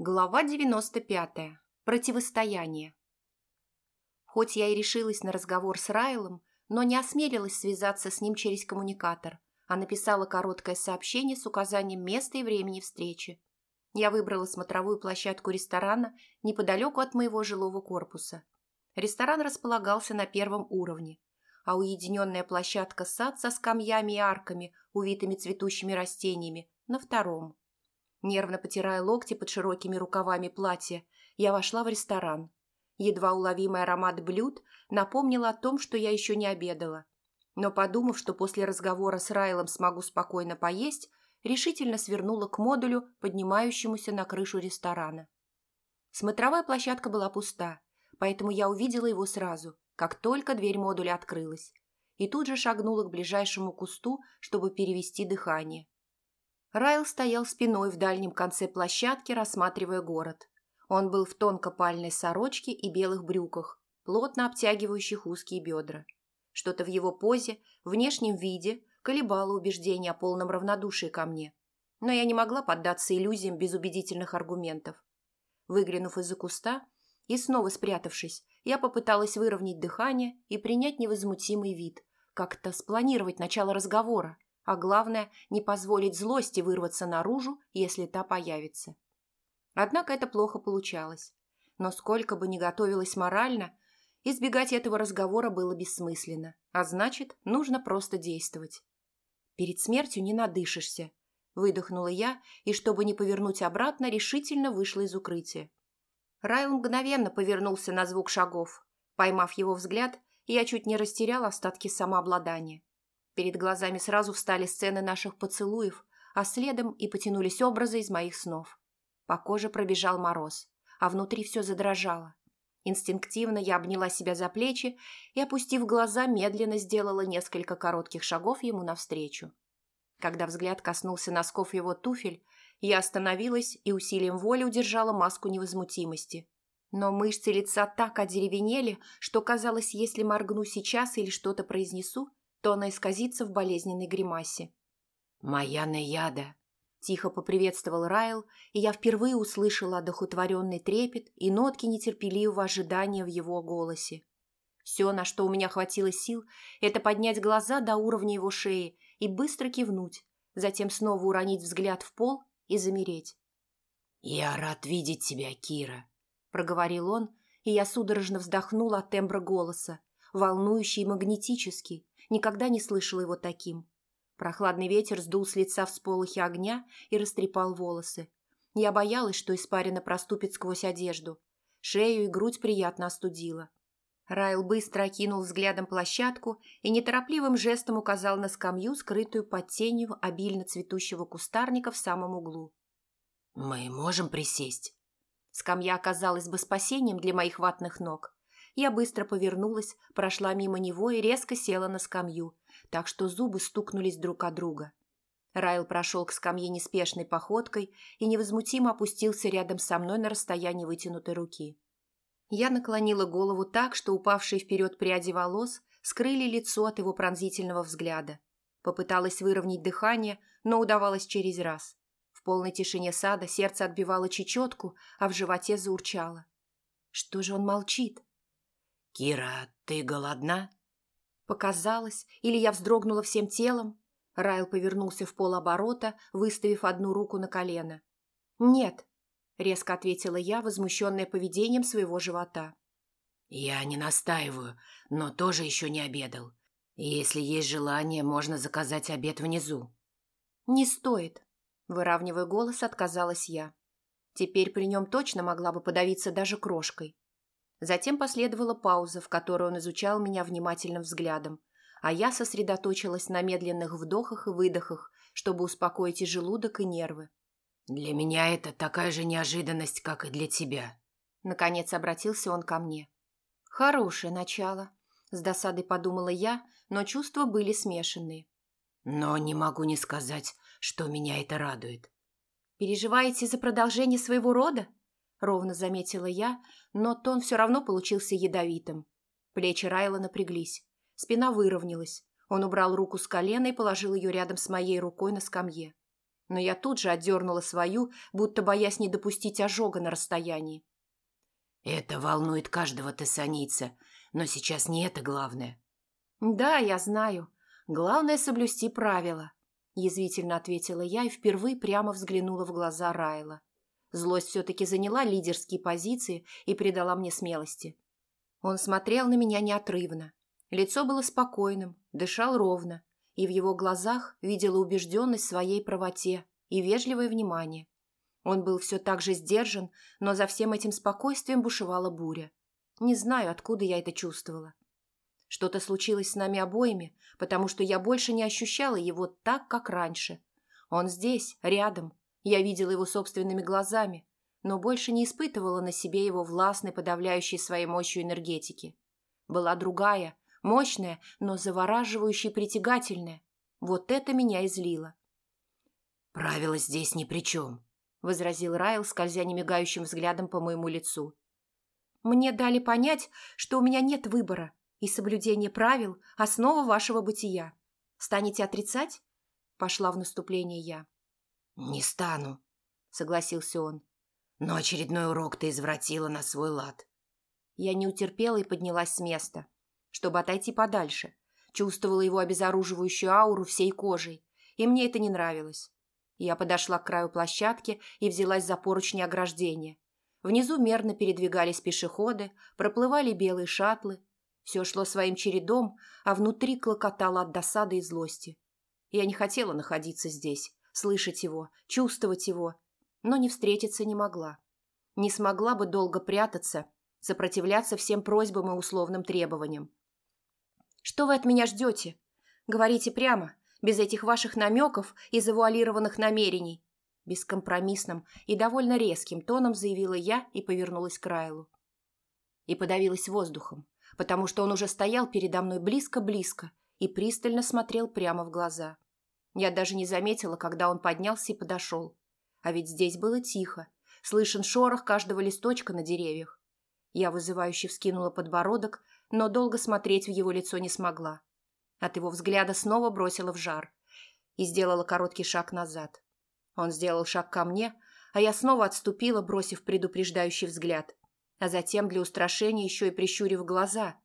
Глава 95. Противостояние. Хоть я и решилась на разговор с Райлом, но не осмелилась связаться с ним через коммуникатор, а написала короткое сообщение с указанием места и времени встречи. Я выбрала смотровую площадку ресторана неподалеку от моего жилого корпуса. Ресторан располагался на первом уровне, а уединенная площадка сад со скамьями и арками, увитыми цветущими растениями, на втором. Нервно потирая локти под широкими рукавами платья, я вошла в ресторан. Едва уловимый аромат блюд напомнил о том, что я еще не обедала. Но, подумав, что после разговора с Райлом смогу спокойно поесть, решительно свернула к модулю, поднимающемуся на крышу ресторана. Смотровая площадка была пуста, поэтому я увидела его сразу, как только дверь модуля открылась, и тут же шагнула к ближайшему кусту, чтобы перевести дыхание. Райл стоял спиной в дальнем конце площадки, рассматривая город. Он был в тонкопальной сорочке и белых брюках, плотно обтягивающих узкие бедра. Что-то в его позе, внешнем виде, колебало убеждение о полном равнодушии ко мне. Но я не могла поддаться иллюзиям без убедительных аргументов. Выглянув из-за куста и снова спрятавшись, я попыталась выровнять дыхание и принять невозмутимый вид, как-то спланировать начало разговора, а главное, не позволить злости вырваться наружу, если та появится. Однако это плохо получалось. Но сколько бы ни готовилась морально, избегать этого разговора было бессмысленно, а значит, нужно просто действовать. «Перед смертью не надышишься», – выдохнула я, и, чтобы не повернуть обратно, решительно вышла из укрытия. Райл мгновенно повернулся на звук шагов. Поймав его взгляд, я чуть не растерял остатки самообладания. Перед глазами сразу встали сцены наших поцелуев, а следом и потянулись образы из моих снов. По коже пробежал мороз, а внутри все задрожало. Инстинктивно я обняла себя за плечи и, опустив глаза, медленно сделала несколько коротких шагов ему навстречу. Когда взгляд коснулся носков его туфель, я остановилась и усилием воли удержала маску невозмутимости. Но мышцы лица так одеревенели, что казалось, если моргну сейчас или что-то произнесу, то она исказится в болезненной гримасе. «Моя Наяда!» Тихо поприветствовал Райл, и я впервые услышала одохотворенный трепет и нотки нетерпеливого ожидания в его голосе. Все, на что у меня хватило сил, это поднять глаза до уровня его шеи и быстро кивнуть, затем снова уронить взгляд в пол и замереть. «Я рад видеть тебя, Кира», — проговорил он, и я судорожно вздохнула от тембра голоса, волнующий и магнетический, Никогда не слышала его таким. Прохладный ветер сдул с лица всполохи огня и растрепал волосы. Я боялась, что испарина проступит сквозь одежду. Шею и грудь приятно остудила. Райл быстро окинул взглядом площадку и неторопливым жестом указал на скамью, скрытую под тенью обильно цветущего кустарника в самом углу. «Мы можем присесть?» Скамья оказалась бы спасением для моих ватных ног. Я быстро повернулась, прошла мимо него и резко села на скамью, так что зубы стукнулись друг от друга. Райл прошел к скамье неспешной походкой и невозмутимо опустился рядом со мной на расстоянии вытянутой руки. Я наклонила голову так, что упавшие вперед пряди волос скрыли лицо от его пронзительного взгляда. Попыталась выровнять дыхание, но удавалось через раз. В полной тишине сада сердце отбивало чечетку, а в животе заурчало. Что же он молчит? «Кира, ты голодна?» Показалось, или я вздрогнула всем телом. Райл повернулся в полоборота, выставив одну руку на колено. «Нет», — резко ответила я, возмущенная поведением своего живота. «Я не настаиваю, но тоже еще не обедал. Если есть желание, можно заказать обед внизу». «Не стоит», — выравнивая голос, отказалась я. Теперь при нем точно могла бы подавиться даже крошкой. Затем последовала пауза, в которой он изучал меня внимательным взглядом, а я сосредоточилась на медленных вдохах и выдохах, чтобы успокоить и желудок, и нервы. «Для меня это такая же неожиданность, как и для тебя», — наконец обратился он ко мне. «Хорошее начало», — с досадой подумала я, но чувства были смешанные. «Но не могу не сказать, что меня это радует». «Переживаете за продолжение своего рода?» — ровно заметила я, но тон все равно получился ядовитым. Плечи Райла напряглись. Спина выровнялась. Он убрал руку с колена и положил ее рядом с моей рукой на скамье. Но я тут же отдернула свою, будто боясь не допустить ожога на расстоянии. «Это волнует каждого тессанийца, но сейчас не это главное». «Да, я знаю. Главное – соблюсти правила», – язвительно ответила я и впервые прямо взглянула в глаза Райла. Злость все-таки заняла лидерские позиции и придала мне смелости. Он смотрел на меня неотрывно. Лицо было спокойным, дышал ровно, и в его глазах видела убежденность в своей правоте и вежливое внимание. Он был все так же сдержан, но за всем этим спокойствием бушевала буря. Не знаю, откуда я это чувствовала. Что-то случилось с нами обоими, потому что я больше не ощущала его так, как раньше. Он здесь, рядом. Я видела его собственными глазами, но больше не испытывала на себе его властной, подавляющей своей мощью энергетики. Была другая, мощная, но завораживающая и притягательная. Вот это меня излило. «Правила здесь ни при чем», — возразил Райл, скользя немигающим взглядом по моему лицу. «Мне дали понять, что у меня нет выбора, и соблюдение правил – основа вашего бытия. Станете отрицать?» Пошла в наступление я. «Не стану», — согласился он. «Но очередной урок ты извратила на свой лад». Я не утерпела и поднялась с места, чтобы отойти подальше. Чувствовала его обезоруживающую ауру всей кожей, и мне это не нравилось. Я подошла к краю площадки и взялась за поручни ограждения. Внизу мерно передвигались пешеходы, проплывали белые шаттлы. Все шло своим чередом, а внутри клокотало от досады и злости. Я не хотела находиться здесь, слышать его, чувствовать его, но не встретиться не могла. Не смогла бы долго прятаться, сопротивляться всем просьбам и условным требованиям. «Что вы от меня ждете? Говорите прямо, без этих ваших намеков и завуалированных намерений», бескомпромиссным и довольно резким тоном заявила я и повернулась к Райлу. И подавилась воздухом, потому что он уже стоял передо мной близко-близко и пристально смотрел прямо в глаза. Я даже не заметила, когда он поднялся и подошел. А ведь здесь было тихо. Слышен шорох каждого листочка на деревьях. Я вызывающе вскинула подбородок, но долго смотреть в его лицо не смогла. От его взгляда снова бросила в жар и сделала короткий шаг назад. Он сделал шаг ко мне, а я снова отступила, бросив предупреждающий взгляд, а затем для устрашения еще и прищурив глаза,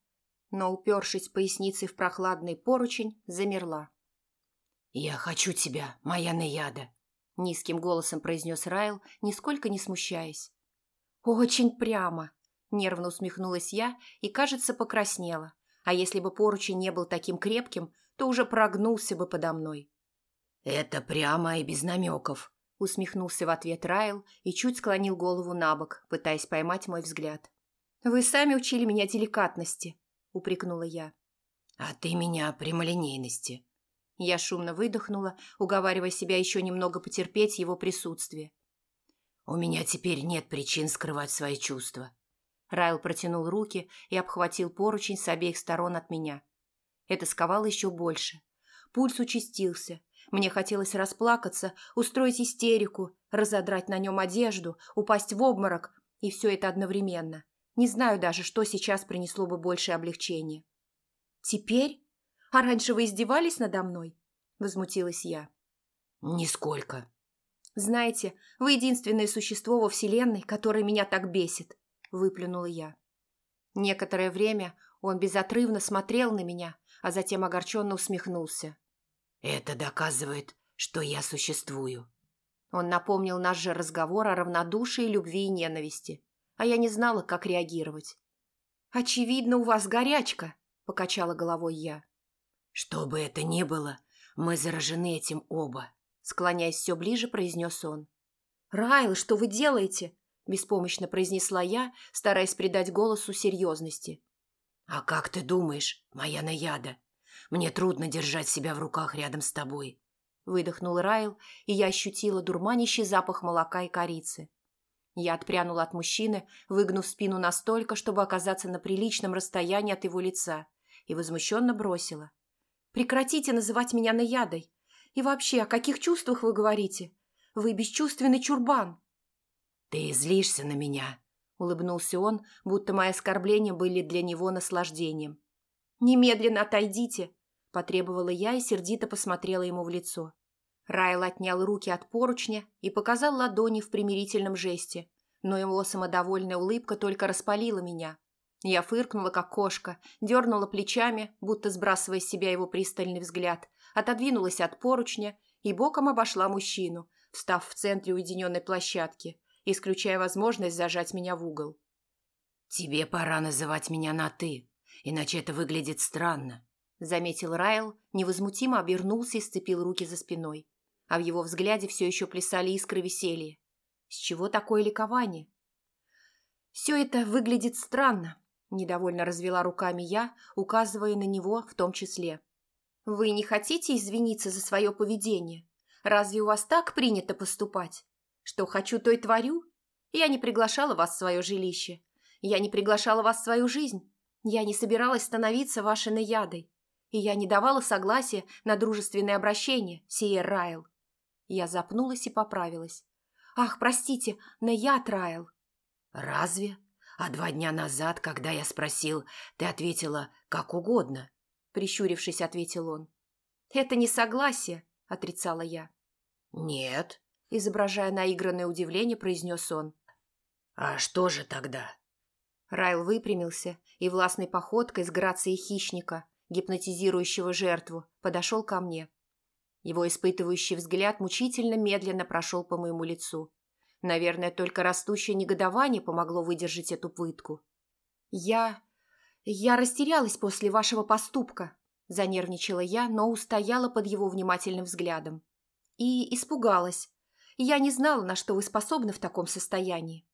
но, упершись поясницей в прохладный поручень, замерла. «Я хочу тебя, моя Наяда», — низким голосом произнес Райл, нисколько не смущаясь. «Очень прямо», — нервно усмехнулась я и, кажется, покраснела. А если бы поручень не был таким крепким, то уже прогнулся бы подо мной. «Это прямо и без намеков», — усмехнулся в ответ Райл и чуть склонил голову на бок, пытаясь поймать мой взгляд. «Вы сами учили меня деликатности», — упрекнула я. «А ты меня прямолинейности», я шумно выдохнула, уговаривая себя еще немного потерпеть его присутствие. «У меня теперь нет причин скрывать свои чувства». Райл протянул руки и обхватил поручень с обеих сторон от меня. Это сковало еще больше. Пульс участился. Мне хотелось расплакаться, устроить истерику, разодрать на нем одежду, упасть в обморок, и все это одновременно. Не знаю даже, что сейчас принесло бы большее облегчение. «Теперь?» «А раньше вы издевались надо мной?» – возмутилась я. «Нисколько». «Знаете, вы единственное существо во Вселенной, которое меня так бесит», – выплюнула я. Некоторое время он безотрывно смотрел на меня, а затем огорченно усмехнулся. «Это доказывает, что я существую». Он напомнил наш же разговор о равнодушии, любви и ненависти, а я не знала, как реагировать. «Очевидно, у вас горячка», – покачала головой я. «Что бы это ни было, мы заражены этим оба», — склоняясь все ближе, произнес он. «Райл, что вы делаете?» — беспомощно произнесла я, стараясь придать голосу серьезности. «А как ты думаешь, моя наяда? Мне трудно держать себя в руках рядом с тобой», — выдохнул Райл, и я ощутила дурманящий запах молока и корицы. Я отпрянула от мужчины, выгнув спину настолько, чтобы оказаться на приличном расстоянии от его лица, и возмущенно бросила. Прекратите называть меня наядой. И вообще, о каких чувствах вы говорите? Вы бесчувственный чурбан. Ты злишься на меня, улыбнулся он, будто мои оскорбления были для него наслаждением. Немедленно отойдите, потребовала я и сердито посмотрела ему в лицо. Райл отнял руки от поручня и показал ладони в примирительном жесте, но его самодовольная улыбка только распалила меня. Я фыркнула, как кошка, дернула плечами, будто сбрасывая с себя его пристальный взгляд, отодвинулась от поручня и боком обошла мужчину, встав в центре уединенной площадки, исключая возможность зажать меня в угол. «Тебе пора называть меня на «ты», иначе это выглядит странно», — заметил Райл, невозмутимо обернулся и сцепил руки за спиной. А в его взгляде все еще плясали искры веселья. С чего такое ликование? «Все это выглядит странно», – недовольно развела руками я, указывая на него в том числе. «Вы не хотите извиниться за свое поведение? Разве у вас так принято поступать? Что хочу, то и творю? Я не приглашала вас в свое жилище. Я не приглашала вас в свою жизнь. Я не собиралась становиться вашей наядой. И я не давала согласия на дружественное обращение, Сиер Райл. Я запнулась и поправилась. «Ах, простите, наяд Райл». «Разве? А два дня назад, когда я спросил, ты ответила «как угодно», — прищурившись, ответил он. «Это не согласие», — отрицала я. «Нет», — изображая наигранное удивление, произнес он. «А что же тогда?» Райл выпрямился и властной походкой с грацией хищника, гипнотизирующего жертву, подошел ко мне. Его испытывающий взгляд мучительно медленно прошел по моему лицу. Наверное, только растущее негодование помогло выдержать эту пытку. «Я... я растерялась после вашего поступка», – занервничала я, но устояла под его внимательным взглядом. «И испугалась. Я не знала, на что вы способны в таком состоянии».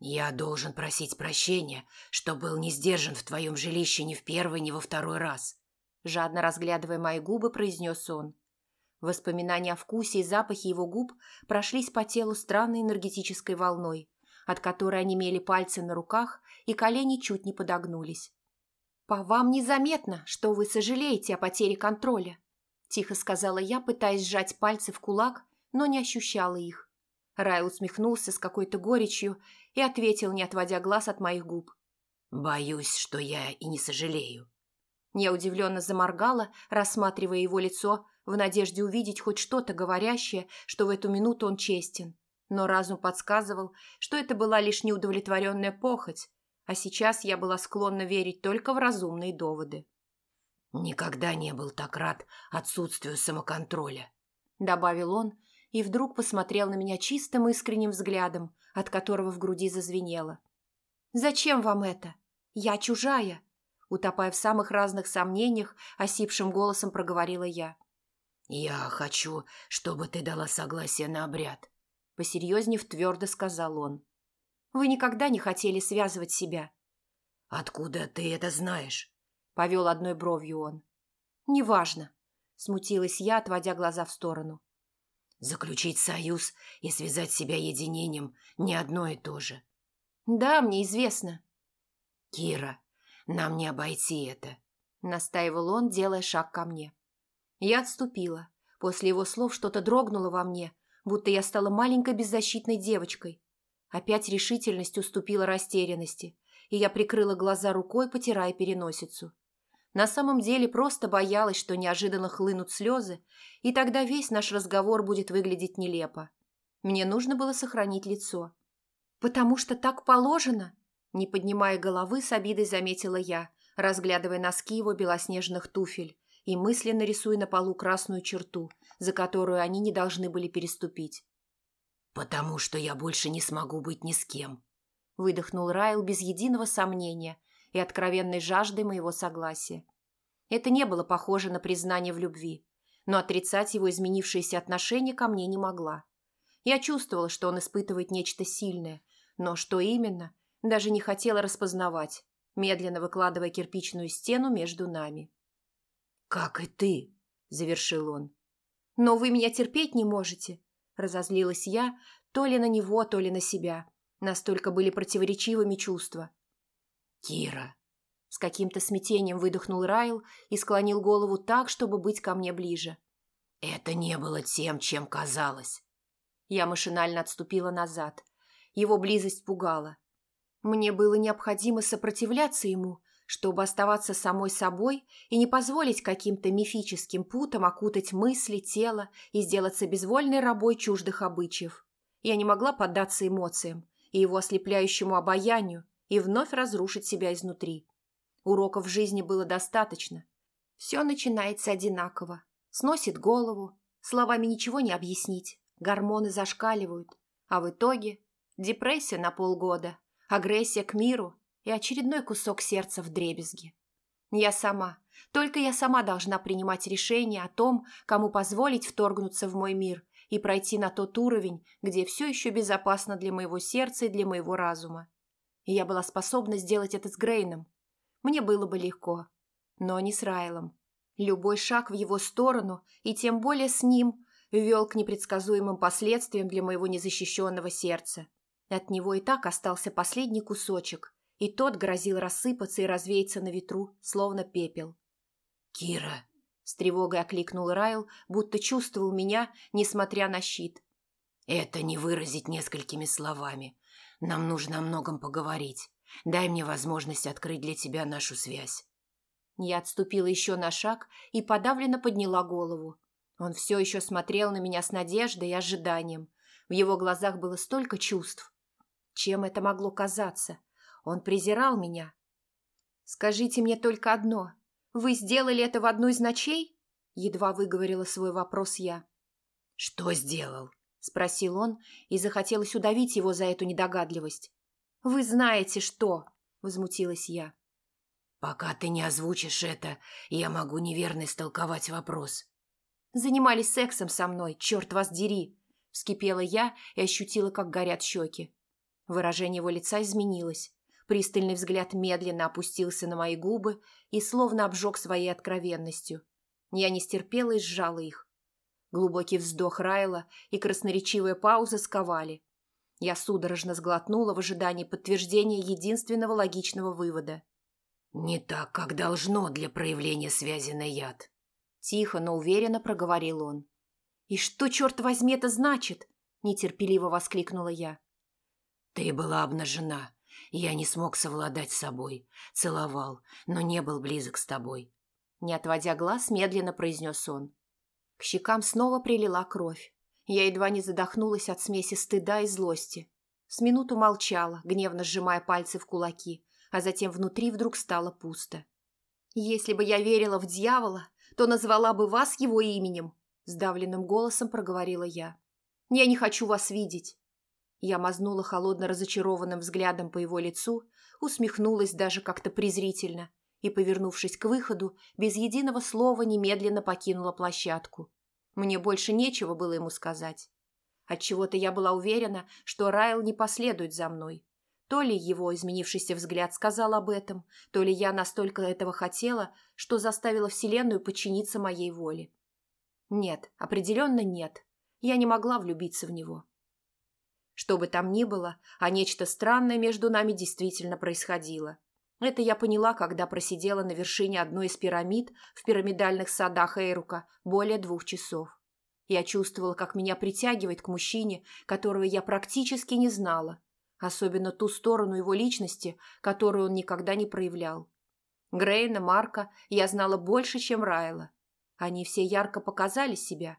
«Я должен просить прощения, что был не сдержан в твоем жилище ни в первый, ни во второй раз», – жадно разглядывая мои губы, произнес он. Воспоминания о вкусе и запахе его губ прошлись по телу странной энергетической волной, от которой онемели пальцы на руках и колени чуть не подогнулись. «По вам незаметно, что вы сожалеете о потере контроля», – тихо сказала я, пытаясь сжать пальцы в кулак, но не ощущала их. Рай усмехнулся с какой-то горечью и ответил, не отводя глаз от моих губ. «Боюсь, что я и не сожалею». Я удивленно заморгала, рассматривая его лицо, в надежде увидеть хоть что-то говорящее, что в эту минуту он честен. Но разум подсказывал, что это была лишь неудовлетворенная похоть, а сейчас я была склонна верить только в разумные доводы. «Никогда не был так рад отсутствию самоконтроля», — добавил он, и вдруг посмотрел на меня чистым искренним взглядом, от которого в груди зазвенело. «Зачем вам это? Я чужая!» Утопая в самых разных сомнениях, осипшим голосом проговорила я. «Я хочу, чтобы ты дала согласие на обряд», — посерьезнев твердо сказал он. «Вы никогда не хотели связывать себя». «Откуда ты это знаешь?» — повел одной бровью он. «Неважно», — смутилась я, отводя глаза в сторону. «Заключить союз и связать себя единением — не одно и то же». «Да, мне известно». «Кира, нам не обойти это», — настаивал он, делая шаг ко мне. Я отступила. После его слов что-то дрогнуло во мне, будто я стала маленькой беззащитной девочкой. Опять решительность уступила растерянности, и я прикрыла глаза рукой, потирая переносицу. На самом деле просто боялась, что неожиданно хлынут слезы, и тогда весь наш разговор будет выглядеть нелепо. Мне нужно было сохранить лицо. «Потому что так положено?» Не поднимая головы, с обидой заметила я, разглядывая носки его белоснежных туфель, и мысленно рисуя на полу красную черту, за которую они не должны были переступить. «Потому что я больше не смогу быть ни с кем», — выдохнул Райл без единого сомнения и откровенной жажды моего согласия. Это не было похоже на признание в любви, но отрицать его изменившиеся отношения ко мне не могла. Я чувствовала, что он испытывает нечто сильное, но что именно, даже не хотела распознавать, медленно выкладывая кирпичную стену между нами. «Как и ты», — завершил он. «Но вы меня терпеть не можете», — разозлилась я, то ли на него, то ли на себя. Настолько были противоречивыми чувства. «Кира», — с каким-то смятением выдохнул Райл и склонил голову так, чтобы быть ко мне ближе. «Это не было тем, чем казалось». Я машинально отступила назад. Его близость пугала. Мне было необходимо сопротивляться ему, чтобы оставаться самой собой и не позволить каким-то мифическим путам окутать мысли, тело и сделаться безвольной рабой чуждых обычаев. Я не могла поддаться эмоциям и его ослепляющему обаянию и вновь разрушить себя изнутри. Уроков в жизни было достаточно. Все начинается одинаково. Сносит голову, словами ничего не объяснить, гормоны зашкаливают, а в итоге депрессия на полгода, агрессия к миру и очередной кусок сердца в дребезги. Я сама, только я сама должна принимать решение о том, кому позволить вторгнуться в мой мир и пройти на тот уровень, где все еще безопасно для моего сердца и для моего разума. И я была способна сделать это с Грейном. Мне было бы легко, но не с Райлом. Любой шаг в его сторону, и тем более с ним, вел к непредсказуемым последствиям для моего незащищенного сердца. От него и так остался последний кусочек, и тот грозил рассыпаться и развеяться на ветру, словно пепел. «Кира!» – с тревогой окликнул Райл, будто чувствовал меня, несмотря на щит. «Это не выразить несколькими словами. Нам нужно о многом поговорить. Дай мне возможность открыть для тебя нашу связь». Я отступила еще на шаг и подавленно подняла голову. Он все еще смотрел на меня с надеждой и ожиданием. В его глазах было столько чувств. Чем это могло казаться? Он презирал меня. «Скажите мне только одно. Вы сделали это в одну из ночей?» Едва выговорила свой вопрос я. «Что сделал?» – спросил он, и захотелось удавить его за эту недогадливость. «Вы знаете, что?» – возмутилась я. «Пока ты не озвучишь это, я могу неверно истолковать вопрос». «Занимались сексом со мной, черт вас дери!» – вскипела я и ощутила, как горят щеки. Выражение его лица изменилось. Пристальный взгляд медленно опустился на мои губы и словно обжег своей откровенностью. Я не стерпела и сжала их. Глубокий вздох Райла и красноречивая пауза сковали. Я судорожно сглотнула в ожидании подтверждения единственного логичного вывода. «Не так, как должно для проявления связи на яд», – тихо, но уверенно проговорил он. «И что, черт возьми, это значит?» – нетерпеливо воскликнула я. «Ты была обнажена. Я не смог совладать с собой. Целовал, но не был близок с тобой». Не отводя глаз, медленно произнес он. К щекам снова прилила кровь. Я едва не задохнулась от смеси стыда и злости. С минуту молчала, гневно сжимая пальцы в кулаки, а затем внутри вдруг стало пусто. «Если бы я верила в дьявола, то назвала бы вас его именем», – сдавленным голосом проговорила я. «Я не хочу вас видеть. Я мазнула холодно разочарованным взглядом по его лицу, усмехнулась даже как-то презрительно и, повернувшись к выходу, без единого слова немедленно покинула площадку. Мне больше нечего было ему сказать. Отчего-то я была уверена, что Райл не последует за мной. То ли его изменившийся взгляд сказал об этом, то ли я настолько этого хотела, что заставила Вселенную подчиниться моей воле. Нет, определенно нет. Я не могла влюбиться в него. Что бы там ни было, а нечто странное между нами действительно происходило. Это я поняла, когда просидела на вершине одной из пирамид в пирамидальных садах Эйрука более двух часов. Я чувствовала, как меня притягивает к мужчине, которого я практически не знала, особенно ту сторону его личности, которую он никогда не проявлял. Грейна, Марка я знала больше, чем Райла. Они все ярко показали себя,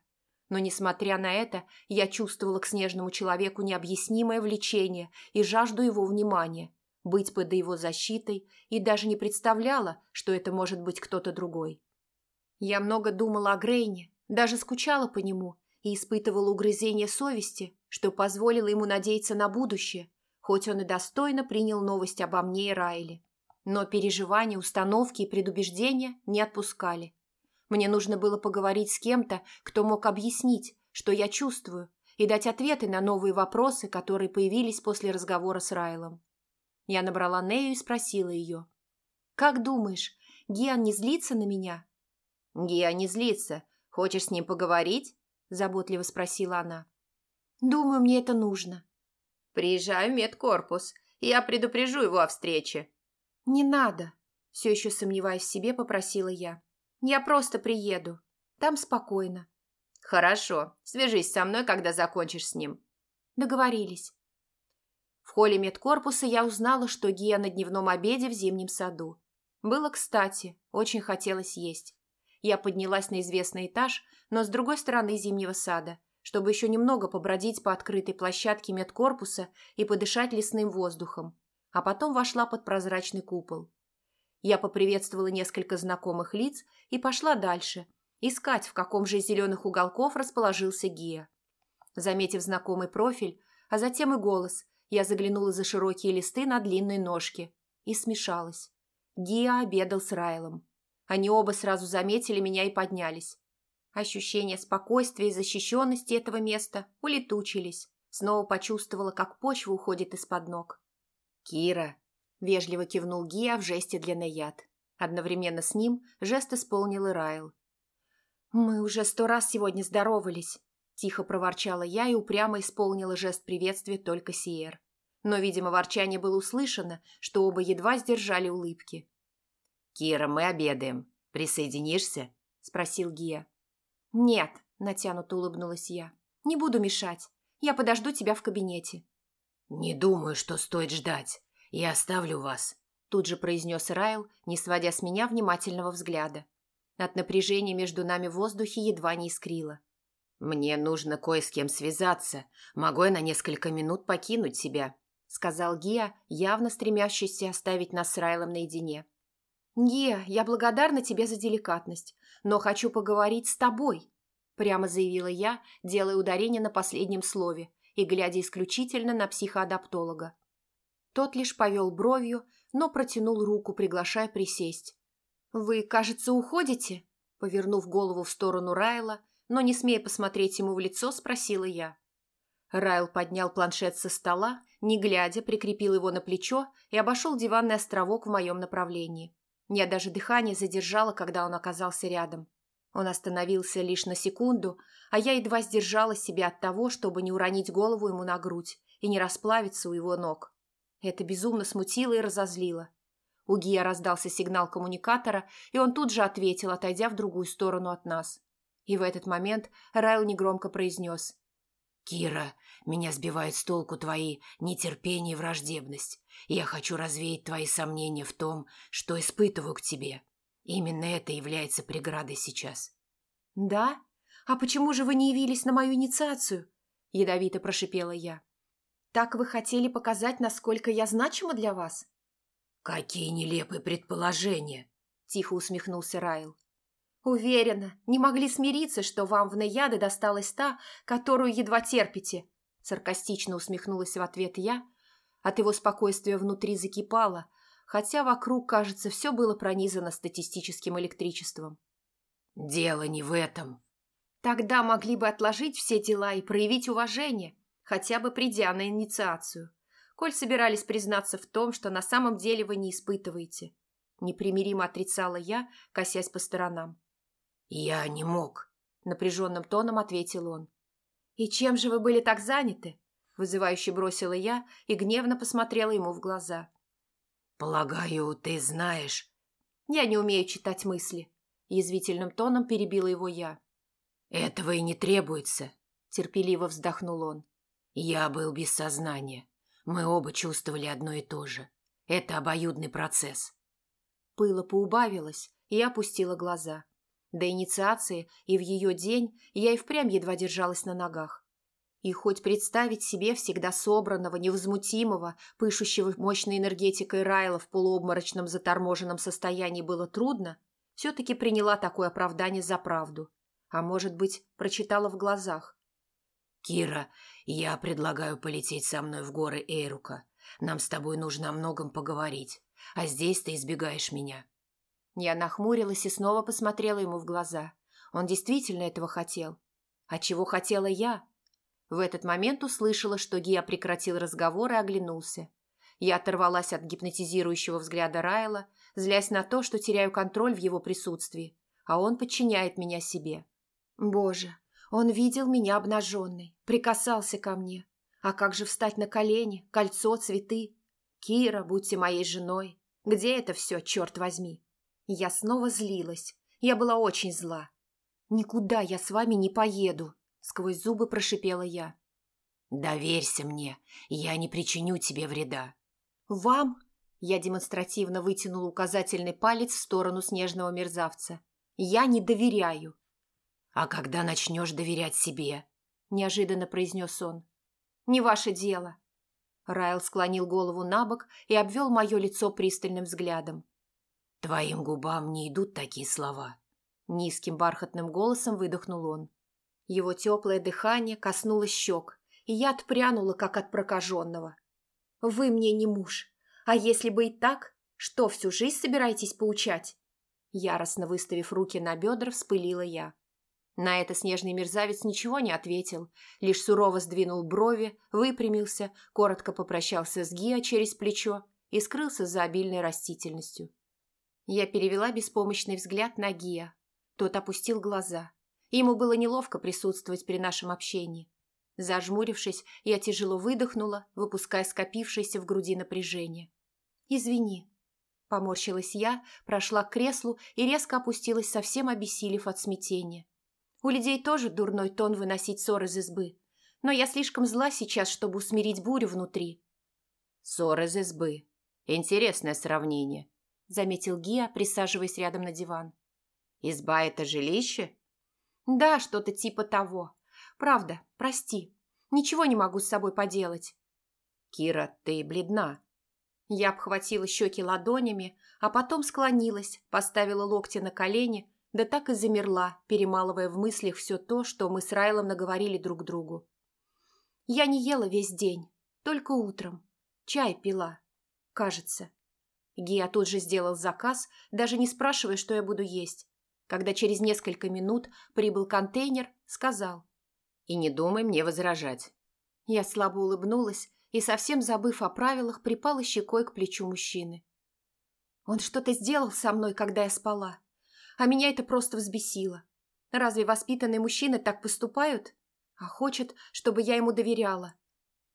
но, несмотря на это, я чувствовала к снежному человеку необъяснимое влечение и жажду его внимания, быть под его защитой и даже не представляла, что это может быть кто-то другой. Я много думала о Грейне, даже скучала по нему и испытывала угрызение совести, что позволило ему надеяться на будущее, хоть он и достойно принял новость обо мне и Райле. Но переживания, установки и предубеждения не отпускали. Мне нужно было поговорить с кем-то, кто мог объяснить, что я чувствую, и дать ответы на новые вопросы, которые появились после разговора с Райлом. Я набрала Нею и спросила ее. «Как думаешь, Гиан не злится на меня?» «Гиан не злится. Хочешь с ним поговорить?» – заботливо спросила она. «Думаю, мне это нужно». «Приезжаю в медкорпус. Я предупрежу его о встрече». «Не надо», – все еще сомневаясь в себе, попросила я. Я просто приеду. Там спокойно. Хорошо. Свяжись со мной, когда закончишь с ним. Договорились. В холле медкорпуса я узнала, что Гия на дневном обеде в зимнем саду. Было кстати, очень хотелось есть. Я поднялась на известный этаж, но с другой стороны зимнего сада, чтобы еще немного побродить по открытой площадке медкорпуса и подышать лесным воздухом, а потом вошла под прозрачный купол. Я поприветствовала несколько знакомых лиц и пошла дальше, искать, в каком же из зеленых уголков расположился Гия. Заметив знакомый профиль, а затем и голос, я заглянула за широкие листы на длинной ножке и смешалась. Гия обедал с Райлом. Они оба сразу заметили меня и поднялись. Ощущение спокойствия и защищенности этого места улетучились. Снова почувствовала, как почва уходит из-под ног. «Кира!» – вежливо кивнул Гия в жесте для Наяд. Одновременно с ним жест исполнил и Райл. «Мы уже сто раз сегодня здоровались», – тихо проворчала я и упрямо исполнила жест приветствия только Сиер. Но, видимо, ворчание было услышано, что оба едва сдержали улыбки. «Кира, мы обедаем. Присоединишься?» – спросил Гия. «Нет», – натянуто улыбнулась я. «Не буду мешать. Я подожду тебя в кабинете». «Не думаю, что стоит ждать. Я оставлю вас», – тут же произнес Райл, не сводя с меня внимательного взгляда. От напряжения между нами в воздухе едва не искрило. «Мне нужно кое с кем связаться. Могу я на несколько минут покинуть тебя», – сказал Гия, явно стремящийся оставить нас с Райлом наедине. «Гия, я благодарна тебе за деликатность, но хочу поговорить с тобой», – прямо заявила я, делая ударение на последнем слове – и глядя исключительно на психоадаптолога. Тот лишь повел бровью, но протянул руку, приглашая присесть. «Вы, кажется, уходите?» Повернув голову в сторону Райла, но не смея посмотреть ему в лицо, спросила я. Райл поднял планшет со стола, не глядя, прикрепил его на плечо и обошел диванный островок в моем направлении. Я даже дыхание задержала, когда он оказался рядом. Он остановился лишь на секунду, а я едва сдержала себя от того, чтобы не уронить голову ему на грудь и не расплавиться у его ног. Это безумно смутило и разозлило. У Гия раздался сигнал коммуникатора, и он тут же ответил, отойдя в другую сторону от нас. И в этот момент Райл негромко произнес. «Кира, меня сбивает с толку твои нетерпение и враждебность. Я хочу развеять твои сомнения в том, что испытываю к тебе. Именно это является преградой сейчас. «Да? А почему же вы не явились на мою инициацию?» – ядовито прошипела я. «Так вы хотели показать, насколько я значима для вас?» «Какие нелепые предположения!» – тихо усмехнулся Райл. «Уверена, не могли смириться, что вам в наяды досталась та, которую едва терпите», – саркастично усмехнулась в ответ я. От его спокойствия внутри закипало, хотя вокруг, кажется, все было пронизано статистическим электричеством. «Дело не в этом». «Тогда могли бы отложить все дела и проявить уважение, хотя бы придя на инициацию, коль собирались признаться в том, что на самом деле вы не испытываете». Непримиримо отрицала я, косясь по сторонам. «Я не мог», — напряженным тоном ответил он. «И чем же вы были так заняты?» Вызывающе бросила я и гневно посмотрела ему в глаза. «Полагаю, ты знаешь...» «Я не умею читать мысли», – язвительным тоном перебила его я. «Этого и не требуется», – терпеливо вздохнул он. «Я был без сознания. Мы оба чувствовали одно и то же. Это обоюдный процесс». Пыла поубавилась, и я опустила глаза. До инициации и в ее день я и впрямь едва держалась на ногах. И хоть представить себе всегда собранного, невозмутимого, пышущего мощной энергетикой Райла в полуобморочном заторможенном состоянии было трудно, все-таки приняла такое оправдание за правду. А может быть, прочитала в глазах. «Кира, я предлагаю полететь со мной в горы Эйрука. Нам с тобой нужно о многом поговорить. А здесь ты избегаешь меня». Я нахмурилась и снова посмотрела ему в глаза. Он действительно этого хотел. А чего хотела я? В этот момент услышала, что Гия прекратил разговор и оглянулся. Я оторвалась от гипнотизирующего взгляда Райла, злясь на то, что теряю контроль в его присутствии, а он подчиняет меня себе. Боже, он видел меня обнаженной, прикасался ко мне. А как же встать на колени, кольцо, цветы? Кира, будьте моей женой. Где это все, черт возьми? Я снова злилась. Я была очень зла. Никуда я с вами не поеду. Сквозь зубы прошипела я. «Доверься мне, я не причиню тебе вреда». «Вам?» Я демонстративно вытянул указательный палец в сторону снежного мерзавца. «Я не доверяю». «А когда начнешь доверять себе?» – неожиданно произнес он. «Не ваше дело». Райл склонил голову на бок и обвел мое лицо пристальным взглядом. «Твоим губам не идут такие слова», – низким бархатным голосом выдохнул он. Его теплое дыхание коснулось щек, и я отпрянула, как от прокаженного. «Вы мне не муж. А если бы и так, что, всю жизнь собираетесь поучать?» Яростно выставив руки на бедра, вспылила я. На это снежный мерзавец ничего не ответил, лишь сурово сдвинул брови, выпрямился, коротко попрощался с Гиа через плечо и скрылся за обильной растительностью. Я перевела беспомощный взгляд на Гиа. Тот опустил глаза. Ему было неловко присутствовать при нашем общении. Зажмурившись, я тяжело выдохнула, выпуская скопившееся в груди напряжение. «Извини», – поморщилась я, прошла к креслу и резко опустилась, совсем обессилев от смятения. У людей тоже дурной тон выносить ссор из избы, но я слишком зла сейчас, чтобы усмирить бурю внутри. «Ссор из избы. Интересное сравнение», – заметил Гия, присаживаясь рядом на диван. «Изба – это жилище?» «Да, что-то типа того. Правда, прости. Ничего не могу с собой поделать». «Кира, ты бледна». Я обхватила щеки ладонями, а потом склонилась, поставила локти на колени, да так и замерла, перемалывая в мыслях все то, что мы с Райлом наговорили друг другу. Я не ела весь день, только утром. Чай пила, кажется. Гия тут же сделал заказ, даже не спрашивая, что я буду есть. Когда через несколько минут прибыл контейнер, сказал. «И не думай мне возражать». Я слабо улыбнулась и, совсем забыв о правилах, припала щекой к плечу мужчины. Он что-то сделал со мной, когда я спала. А меня это просто взбесило. Разве воспитанные мужчины так поступают? А хочет, чтобы я ему доверяла.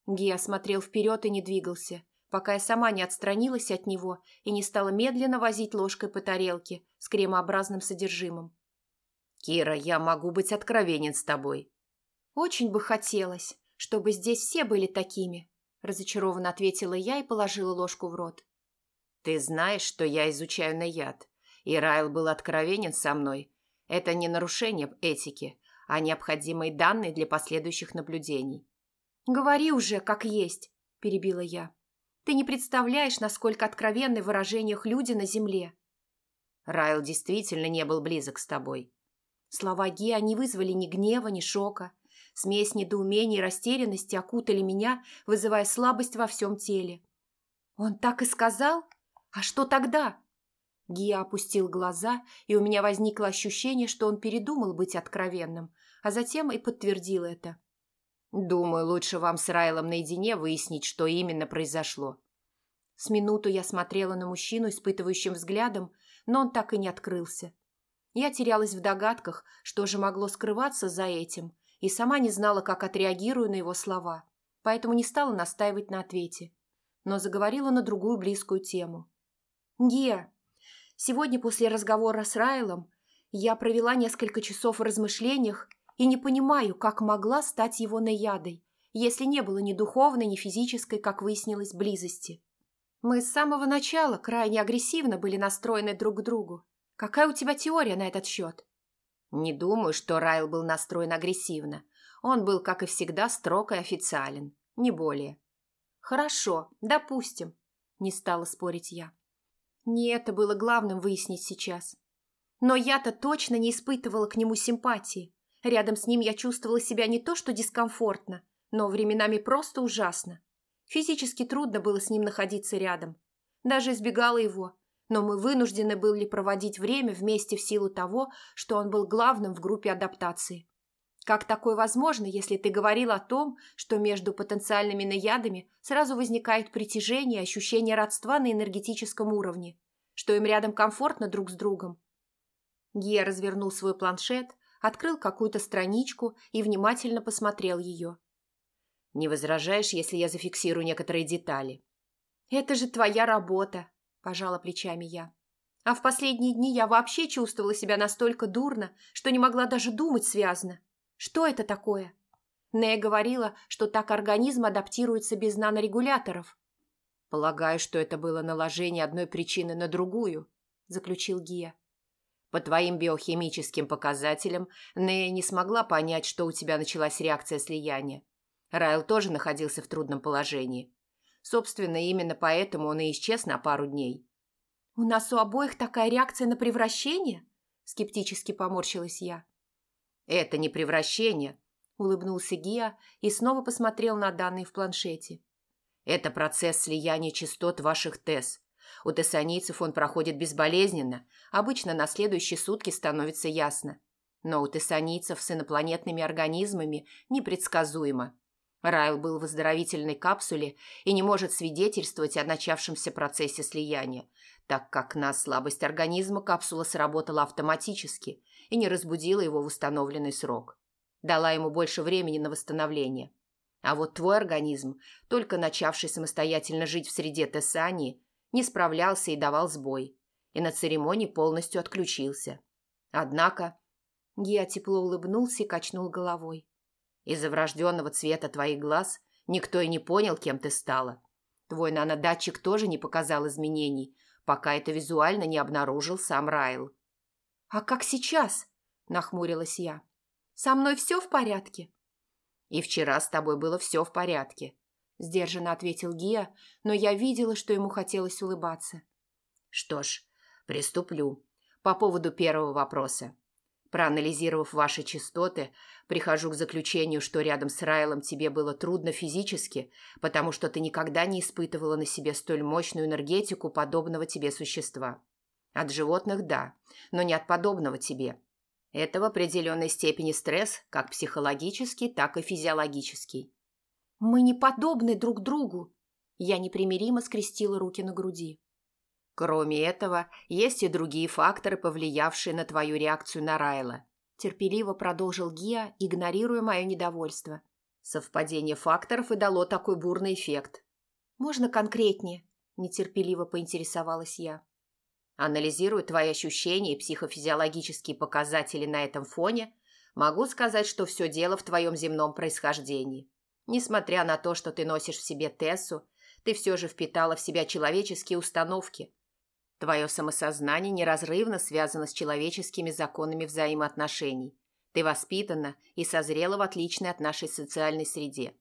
Гия смотрел вперед и не двигался пока я сама не отстранилась от него и не стала медленно возить ложкой по тарелке с кремообразным содержимым. «Кира, я могу быть откровенен с тобой». «Очень бы хотелось, чтобы здесь все были такими», разочарованно ответила я и положила ложку в рот. «Ты знаешь, что я изучаю на яд, и Райл был откровенен со мной. Это не нарушение этики, а необходимые данные для последующих наблюдений». «Говори уже, как есть», – перебила я. Ты не представляешь, насколько откровенны в выражениях люди на земле. Райл действительно не был близок с тобой. Слова Геа не вызвали ни гнева, ни шока. Смесь недоумения и растерянности окутали меня, вызывая слабость во всем теле. «Он так и сказал? А что тогда?» Гия опустил глаза, и у меня возникло ощущение, что он передумал быть откровенным, а затем и подтвердил это. Думаю, лучше вам с Райлом наедине выяснить, что именно произошло. С минуту я смотрела на мужчину испытывающим взглядом, но он так и не открылся. Я терялась в догадках, что же могло скрываться за этим, и сама не знала, как отреагирую на его слова, поэтому не стала настаивать на ответе, но заговорила на другую близкую тему. «Геа, сегодня после разговора с Райлом я провела несколько часов в размышлениях и не понимаю, как могла стать его наядой, если не было ни духовной, ни физической, как выяснилось, близости. Мы с самого начала крайне агрессивно были настроены друг к другу. Какая у тебя теория на этот счет? Не думаю, что Райл был настроен агрессивно. Он был, как и всегда, строг и официален. Не более. Хорошо, допустим. Не стала спорить я. Не это было главным выяснить сейчас. Но я-то точно не испытывала к нему симпатии. Рядом с ним я чувствовала себя не то что дискомфортно, но временами просто ужасно. Физически трудно было с ним находиться рядом. Даже избегала его, но мы вынуждены были проводить время вместе в силу того, что он был главным в группе адаптации. Как такое возможно, если ты говорил о том, что между потенциальными наядами сразу возникает притяжение и ощущение родства на энергетическом уровне, что им рядом комфортно друг с другом? Гия развернул свой планшет, открыл какую-то страничку и внимательно посмотрел ее. «Не возражаешь, если я зафиксирую некоторые детали?» «Это же твоя работа», – пожала плечами я. «А в последние дни я вообще чувствовала себя настолько дурно, что не могла даже думать связно. Что это такое?» Нея говорила, что так организм адаптируется без нанорегуляторов. «Полагаю, что это было наложение одной причины на другую», – заключил Гия. «По твоим биохимическим показателям Нея не смогла понять, что у тебя началась реакция слияния. Райл тоже находился в трудном положении. Собственно, именно поэтому он и исчез на пару дней». «У нас у обоих такая реакция на превращение?» – скептически поморщилась я. «Это не превращение», – улыбнулся Гия и снова посмотрел на данные в планшете. Это процесс слияния частот ваших ТЭС. У тессанийцев он проходит безболезненно, обычно на следующие сутки становится ясно. Но у тессанийцев с инопланетными организмами непредсказуемо. Райл был в оздоровительной капсуле и не может свидетельствовать о начавшемся процессе слияния, так как на слабость организма капсула сработала автоматически и не разбудила его в установленный срок. Дала ему больше времени на восстановление. А вот твой организм, только начавший самостоятельно жить в среде Тессании, не справлялся и давал сбой, и на церемонии полностью отключился. Однако Гия тепло улыбнулся и качнул головой. Из-за врожденного цвета твоих глаз никто и не понял, кем ты стала. Твой нанодатчик тоже не показал изменений, пока это визуально не обнаружил сам Райл. «А как сейчас?» – нахмурилась я. «Со мной все в порядке?» И вчера с тобой было все в порядке», – сдержанно ответил Гия, но я видела, что ему хотелось улыбаться. «Что ж, приступлю. По поводу первого вопроса. Проанализировав ваши частоты, прихожу к заключению, что рядом с Райлом тебе было трудно физически, потому что ты никогда не испытывала на себе столь мощную энергетику подобного тебе существа. От животных – да, но не от подобного тебе. Это в определенной степени стресс, как психологический, так и физиологический. «Мы не подобны друг другу!» Я непримиримо скрестила руки на груди. «Кроме этого, есть и другие факторы, повлиявшие на твою реакцию на Райла», терпеливо продолжил Гия, игнорируя мое недовольство. Совпадение факторов и дало такой бурный эффект. «Можно конкретнее?» – нетерпеливо поинтересовалась я. Анализируя твои ощущения и психофизиологические показатели на этом фоне, могу сказать, что все дело в твоем земном происхождении. Несмотря на то, что ты носишь в себе Тессу, ты все же впитала в себя человеческие установки. Твое самосознание неразрывно связано с человеческими законами взаимоотношений. Ты воспитана и созрела в отличной от нашей социальной среде.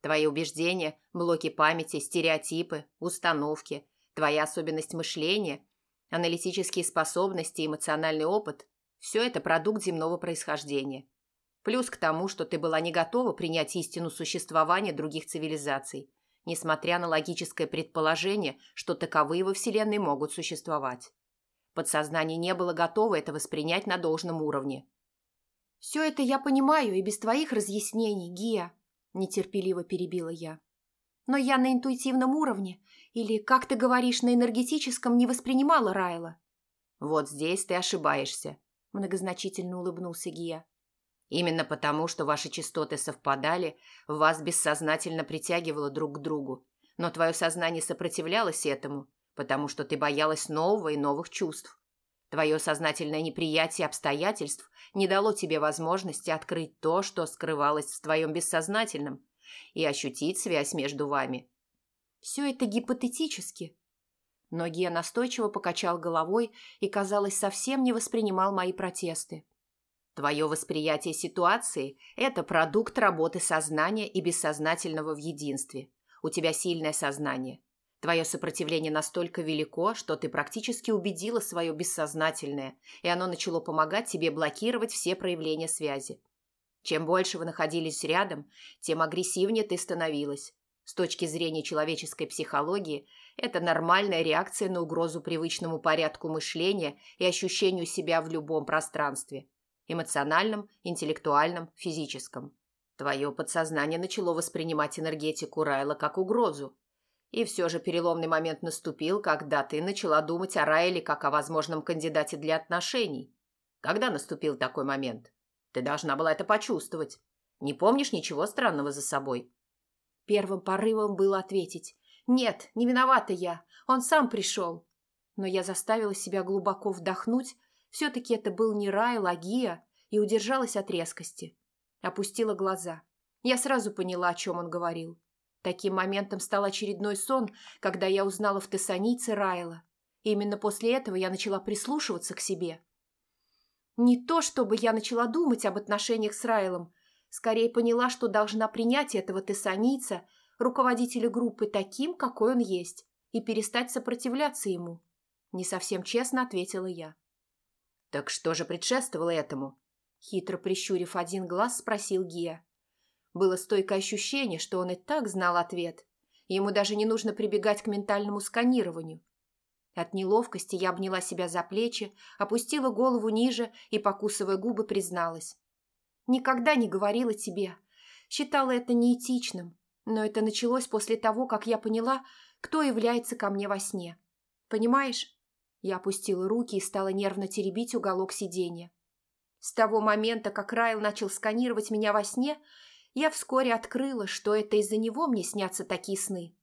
Твои убеждения, блоки памяти, стереотипы, установки, твоя особенность мышления – Аналитические способности и эмоциональный опыт – все это продукт земного происхождения. Плюс к тому, что ты была не готова принять истину существования других цивилизаций, несмотря на логическое предположение, что таковые во Вселенной могут существовать. Подсознание не было готово это воспринять на должном уровне. «Все это я понимаю и без твоих разъяснений, Гия», – нетерпеливо перебила я. «Но я на интуитивном уровне или, как ты говоришь, на энергетическом не воспринимала Райла?» «Вот здесь ты ошибаешься», – многозначительно улыбнулся Гия. «Именно потому, что ваши частоты совпадали, вас бессознательно притягивало друг к другу, но твое сознание сопротивлялось этому, потому что ты боялась нового и новых чувств. Твое сознательное неприятие обстоятельств не дало тебе возможности открыть то, что скрывалось в твоем бессознательном, и ощутить связь между вами. Все это гипотетически. Но Гия настойчиво покачал головой и, казалось, совсем не воспринимал мои протесты. Твое восприятие ситуации – это продукт работы сознания и бессознательного в единстве. У тебя сильное сознание. Твое сопротивление настолько велико, что ты практически убедила свое бессознательное, и оно начало помогать тебе блокировать все проявления связи. Чем больше вы находились рядом, тем агрессивнее ты становилась, с точки зрения человеческой психологии, это нормальная реакция на угрозу привычному порядку мышления и ощущению себя в любом пространстве – эмоциональном, интеллектуальном, физическом. Твое подсознание начало воспринимать энергетику Райла как угрозу. И все же переломный момент наступил, когда ты начала думать о Райле как о возможном кандидате для отношений. Когда наступил такой момент? Ты должна была это почувствовать. Не помнишь ничего странного за собой? Первым порывом было ответить «Нет, не виновата я, он сам пришел». Но я заставила себя глубоко вдохнуть, все-таки это был не рай, лагия, и удержалась от резкости. Опустила глаза. Я сразу поняла, о чем он говорил. Таким моментом стал очередной сон, когда я узнала в Тессанице Райла. Именно после этого я начала прислушиваться к себе. Не то, чтобы я начала думать об отношениях с Райлом, скорее поняла, что должна принять этого тессаница, руководителя группы, таким, какой он есть, и перестать сопротивляться ему. Не совсем честно ответила я. «Так что же предшествовало этому?» Хитро прищурив один глаз, спросил Гия. Было стойкое ощущение, что он и так знал ответ. Ему даже не нужно прибегать к ментальному сканированию. От неловкости я обняла себя за плечи, опустила голову ниже и, покусывая губы, призналась. «Никогда не говорила тебе. Считала это неэтичным. Но это началось после того, как я поняла, кто является ко мне во сне. Понимаешь?» Я опустила руки и стала нервно теребить уголок сиденья. С того момента, как Райл начал сканировать меня во сне, я вскоре открыла, что это из-за него мне снятся такие сны.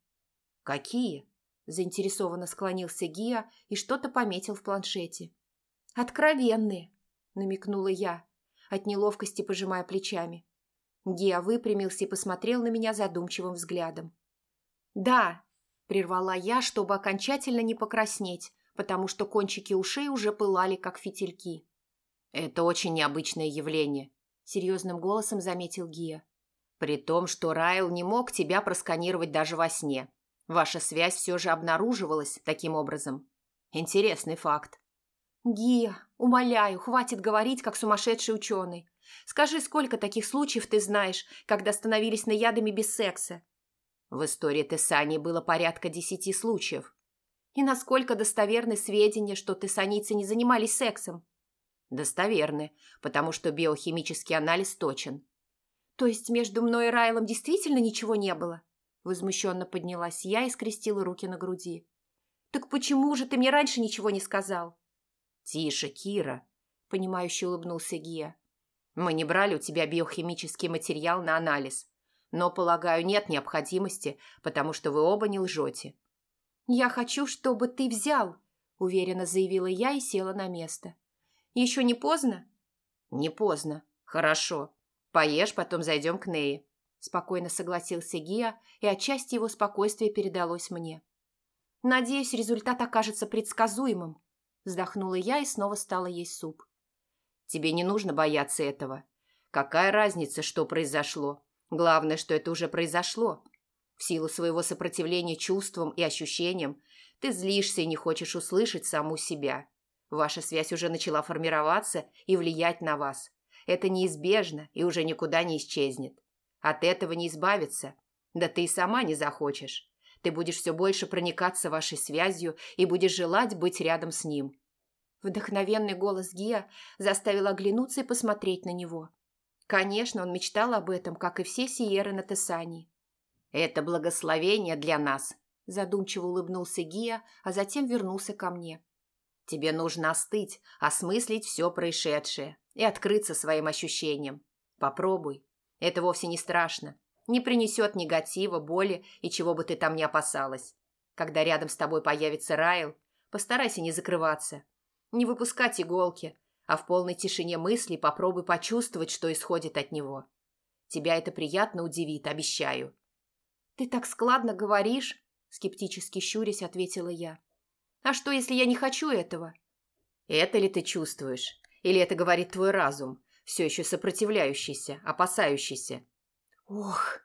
«Какие?» – заинтересованно склонился Гия и что-то пометил в планшете. «Откровенные», – намекнула я, от неловкости пожимая плечами. Гия выпрямился и посмотрел на меня задумчивым взглядом. «Да», – прервала я, чтобы окончательно не покраснеть, потому что кончики ушей уже пылали, как фитильки. «Это очень необычное явление», – серьезным голосом заметил Гия. При том, что Райл не мог тебя просканировать даже во сне. Ваша связь все же обнаруживалась таким образом. Интересный факт. Гия, умоляю, хватит говорить, как сумасшедший ученый. Скажи, сколько таких случаев ты знаешь, когда становились наядами без секса? В истории Тессани было порядка десяти случаев. И насколько достоверны сведения, что тессаницы не занимались сексом? Достоверны, потому что биохимический анализ точен. «То есть между мной и Райлом действительно ничего не было?» Возмущенно поднялась я и скрестила руки на груди. «Так почему же ты мне раньше ничего не сказал?» «Тише, Кира», — понимающе улыбнулся Гия. «Мы не брали у тебя биохимический материал на анализ, но, полагаю, нет необходимости, потому что вы оба не лжете». «Я хочу, чтобы ты взял», — уверенно заявила я и села на место. «Еще не поздно?» «Не поздно. Хорошо. Поешь, потом зайдем к Нее. Спокойно согласился Гия, и отчасти его спокойствие передалось мне. «Надеюсь, результат окажется предсказуемым», – вздохнула я и снова стала есть суп. «Тебе не нужно бояться этого. Какая разница, что произошло? Главное, что это уже произошло. В силу своего сопротивления чувствам и ощущениям ты злишься и не хочешь услышать саму себя. Ваша связь уже начала формироваться и влиять на вас. Это неизбежно и уже никуда не исчезнет. От этого не избавиться. Да ты и сама не захочешь. Ты будешь все больше проникаться вашей связью и будешь желать быть рядом с ним. Вдохновенный голос Гия заставил оглянуться и посмотреть на него. Конечно, он мечтал об этом, как и все Сиеры на Тессании. «Это благословение для нас», – задумчиво улыбнулся Гия, а затем вернулся ко мне. «Тебе нужно остыть, осмыслить все происшедшее и открыться своим ощущениям. Попробуй. Это вовсе не страшно. Не принесет негатива, боли и чего бы ты там ни опасалась. Когда рядом с тобой появится Райл, постарайся не закрываться. Не выпускать иголки, а в полной тишине мысли попробуй почувствовать, что исходит от него. Тебя это приятно удивит, обещаю. «Ты так складно говоришь», — скептически щурясь ответила я. «А что, если я не хочу этого?» «Это ли ты чувствуешь? Или это говорит твой разум, все еще сопротивляющийся, опасающийся? Ох!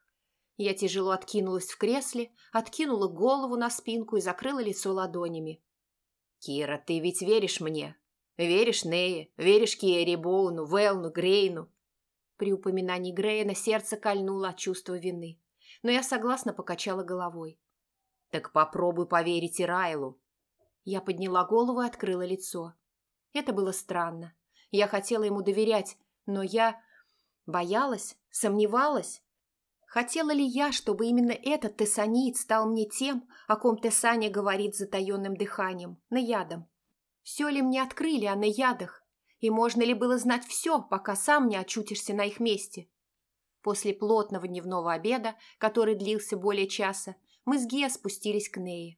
Я тяжело откинулась в кресле, откинула голову на спинку и закрыла лицо ладонями. «Кира, ты ведь веришь мне? Веришь Нее? Веришь Киэри Боуну, Велну, Грейну?» При упоминании Грея на сердце кольнуло от чувства вины, но я согласно покачала головой. «Так попробуй поверить и Райлу». Я подняла голову и открыла лицо. Это было странно. Я хотела ему доверять, но я боялась, сомневалась. Хотела ли я, чтобы именно этот тессанит стал мне тем, о ком Тессаня говорит затаенным дыханием, наядом? Все ли мне открыли о наядах? И можно ли было знать все, пока сам не очутишься на их месте? После плотного дневного обеда, который длился более часа, мы с Гея спустились к Нее.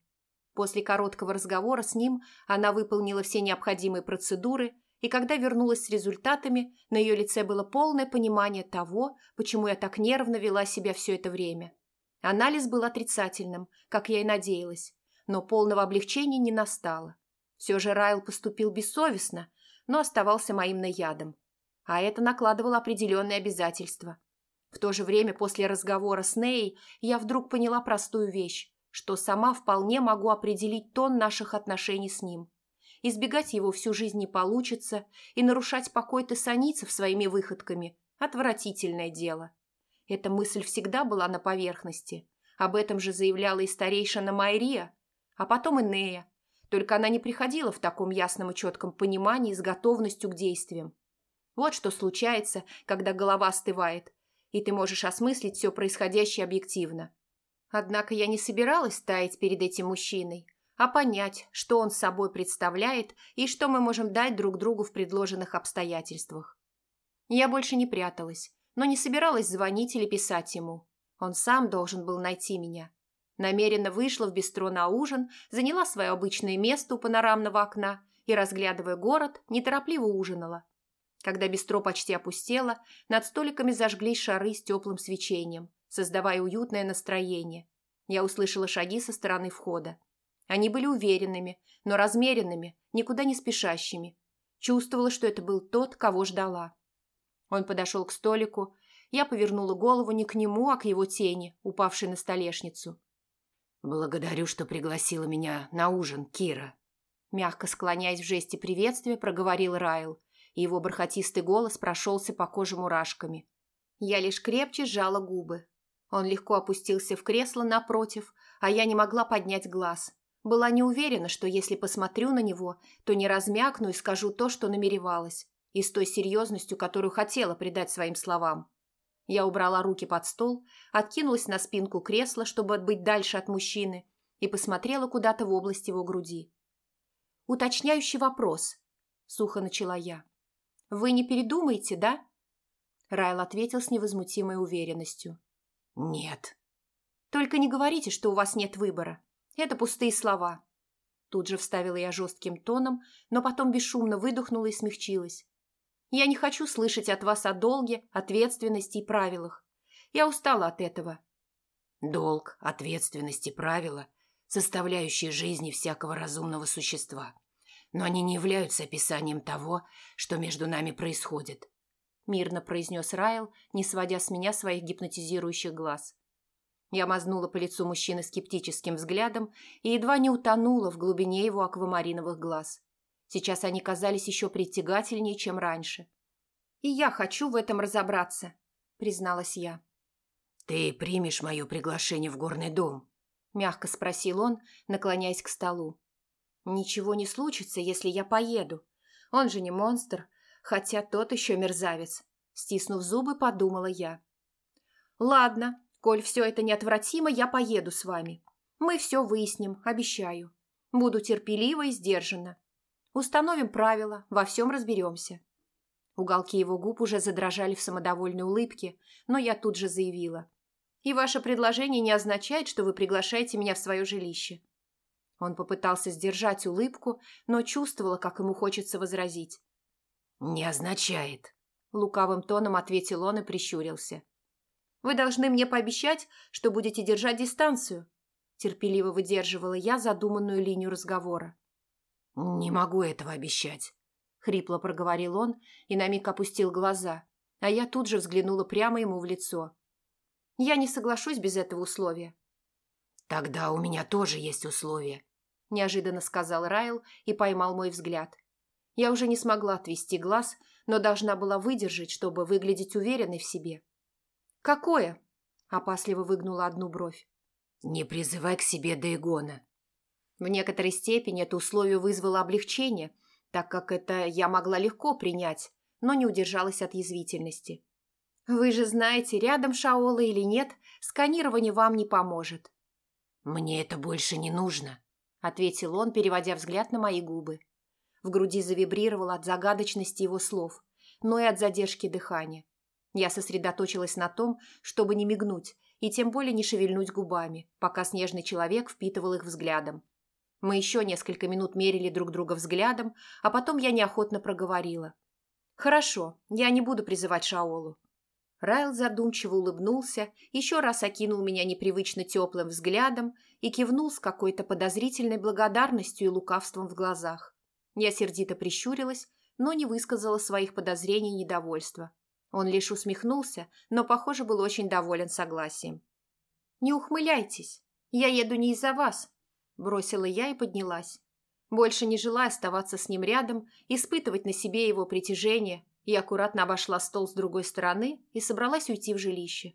После короткого разговора с ним она выполнила все необходимые процедуры и когда вернулась с результатами, на ее лице было полное понимание того, почему я так нервно вела себя все это время. Анализ был отрицательным, как я и надеялась, но полного облегчения не настало. Все же Райл поступил бессовестно, но оставался моим наядом. А это накладывало определенные обязательства. В то же время после разговора с Ней я вдруг поняла простую вещь, что сама вполне могу определить тон наших отношений с ним. Избегать его всю жизнь не получится, и нарушать покой тессаницев своими выходками – отвратительное дело. Эта мысль всегда была на поверхности. Об этом же заявляла и старейшина Майрия, а потом и Нея. Только она не приходила в таком ясном и четком понимании с готовностью к действиям. Вот что случается, когда голова остывает, и ты можешь осмыслить все происходящее объективно. Однако я не собиралась таять перед этим мужчиной, а понять, что он собой представляет и что мы можем дать друг другу в предложенных обстоятельствах. Я больше не пряталась, но не собиралась звонить или писать ему. Он сам должен был найти меня. Намеренно вышла в бистро на ужин, заняла свое обычное место у панорамного окна и, разглядывая город, неторопливо ужинала. Когда бистро почти опустело, над столиками зажглись шары с теплым свечением, создавая уютное настроение. Я услышала шаги со стороны входа. Они были уверенными, но размеренными, никуда не спешащими. Чувствовала, что это был тот, кого ждала. Он подошел к столику. Я повернула голову не к нему, а к его тени, упавшей на столешницу. «Благодарю, что пригласила меня на ужин, Кира». Мягко склоняясь в жесте приветствия, проговорил Райл, его бархатистый голос прошелся по коже мурашками. Я лишь крепче сжала губы. Он легко опустился в кресло напротив, а я не могла поднять глаз. Была не уверена, что если посмотрю на него, то не размякну и скажу то, что намеревалась и с той серьезностью, которую хотела придать своим словам. Я убрала руки под стол, откинулась на спинку кресла, чтобы отбыть дальше от мужчины, и посмотрела куда-то в область его груди. «Уточняющий вопрос», — сухо начала я. «Вы не передумаете, да?» Райл ответил с невозмутимой уверенностью. «Нет». «Только не говорите, что у вас нет выбора. Это пустые слова». Тут же вставила я жестким тоном, но потом бесшумно выдохнула и смягчилась. Я не хочу слышать от вас о долге, ответственности и правилах. Я устала от этого. Долг, ответственность и правила – составляющие жизни всякого разумного существа. Но они не являются описанием того, что между нами происходит. Мирно произнес Райл, не сводя с меня своих гипнотизирующих глаз. Я мазнула по лицу мужчины скептическим взглядом и едва не утонула в глубине его аквамариновых глаз. Сейчас они казались еще притягательнее, чем раньше. «И я хочу в этом разобраться», — призналась я. «Ты примешь мое приглашение в горный дом?» — мягко спросил он, наклоняясь к столу. «Ничего не случится, если я поеду. Он же не монстр, хотя тот еще мерзавец», — стиснув зубы, подумала я. «Ладно, коль все это неотвратимо, я поеду с вами. Мы все выясним, обещаю. Буду терпелива и сдержана. Установим правила, во всем разберемся. Уголки его губ уже задрожали в самодовольной улыбке, но я тут же заявила. И ваше предложение не означает, что вы приглашаете меня в свое жилище. Он попытался сдержать улыбку, но чувствовала, как ему хочется возразить. «Не означает», — лукавым тоном ответил он и прищурился. «Вы должны мне пообещать, что будете держать дистанцию», — терпеливо выдерживала я задуманную линию разговора. «Не могу этого обещать», — хрипло проговорил он и на миг опустил глаза, а я тут же взглянула прямо ему в лицо. «Я не соглашусь без этого условия». «Тогда у меня тоже есть условия», — неожиданно сказал Райл и поймал мой взгляд. Я уже не смогла отвести глаз, но должна была выдержать, чтобы выглядеть уверенной в себе. «Какое?» – опасливо выгнула одну бровь. «Не призывай к себе Дейгона», в некоторой степени это условие вызвало облегчение, так как это я могла легко принять, но не удержалась от язвительности. «Вы же знаете, рядом Шаола или нет, сканирование вам не поможет». «Мне это больше не нужно», — ответил он, переводя взгляд на мои губы. В груди завибрировало от загадочности его слов, но и от задержки дыхания. Я сосредоточилась на том, чтобы не мигнуть и тем более не шевельнуть губами, пока снежный человек впитывал их взглядом. Мы еще несколько минут мерили друг друга взглядом, а потом я неохотно проговорила. «Хорошо, я не буду призывать Шаолу». Райл задумчиво улыбнулся, еще раз окинул меня непривычно теплым взглядом и кивнул с какой-то подозрительной благодарностью и лукавством в глазах. Я сердито прищурилась, но не высказала своих подозрений и недовольства. Он лишь усмехнулся, но, похоже, был очень доволен согласием. «Не ухмыляйтесь, я еду не из-за вас», – бросила я и поднялась. Больше не желая оставаться с ним рядом, испытывать на себе его притяжение, я аккуратно обошла стол с другой стороны и собралась уйти в жилище.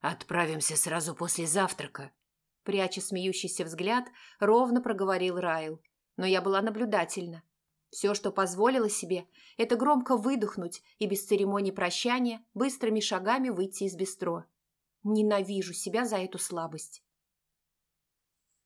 «Отправимся сразу после завтрака», – пряча смеющийся взгляд, ровно проговорил Райл. Но я была наблюдательна. Все, что позволила себе, это громко выдохнуть и без церемоний прощания быстрыми шагами выйти из бистро. Ненавижу себя за эту слабость.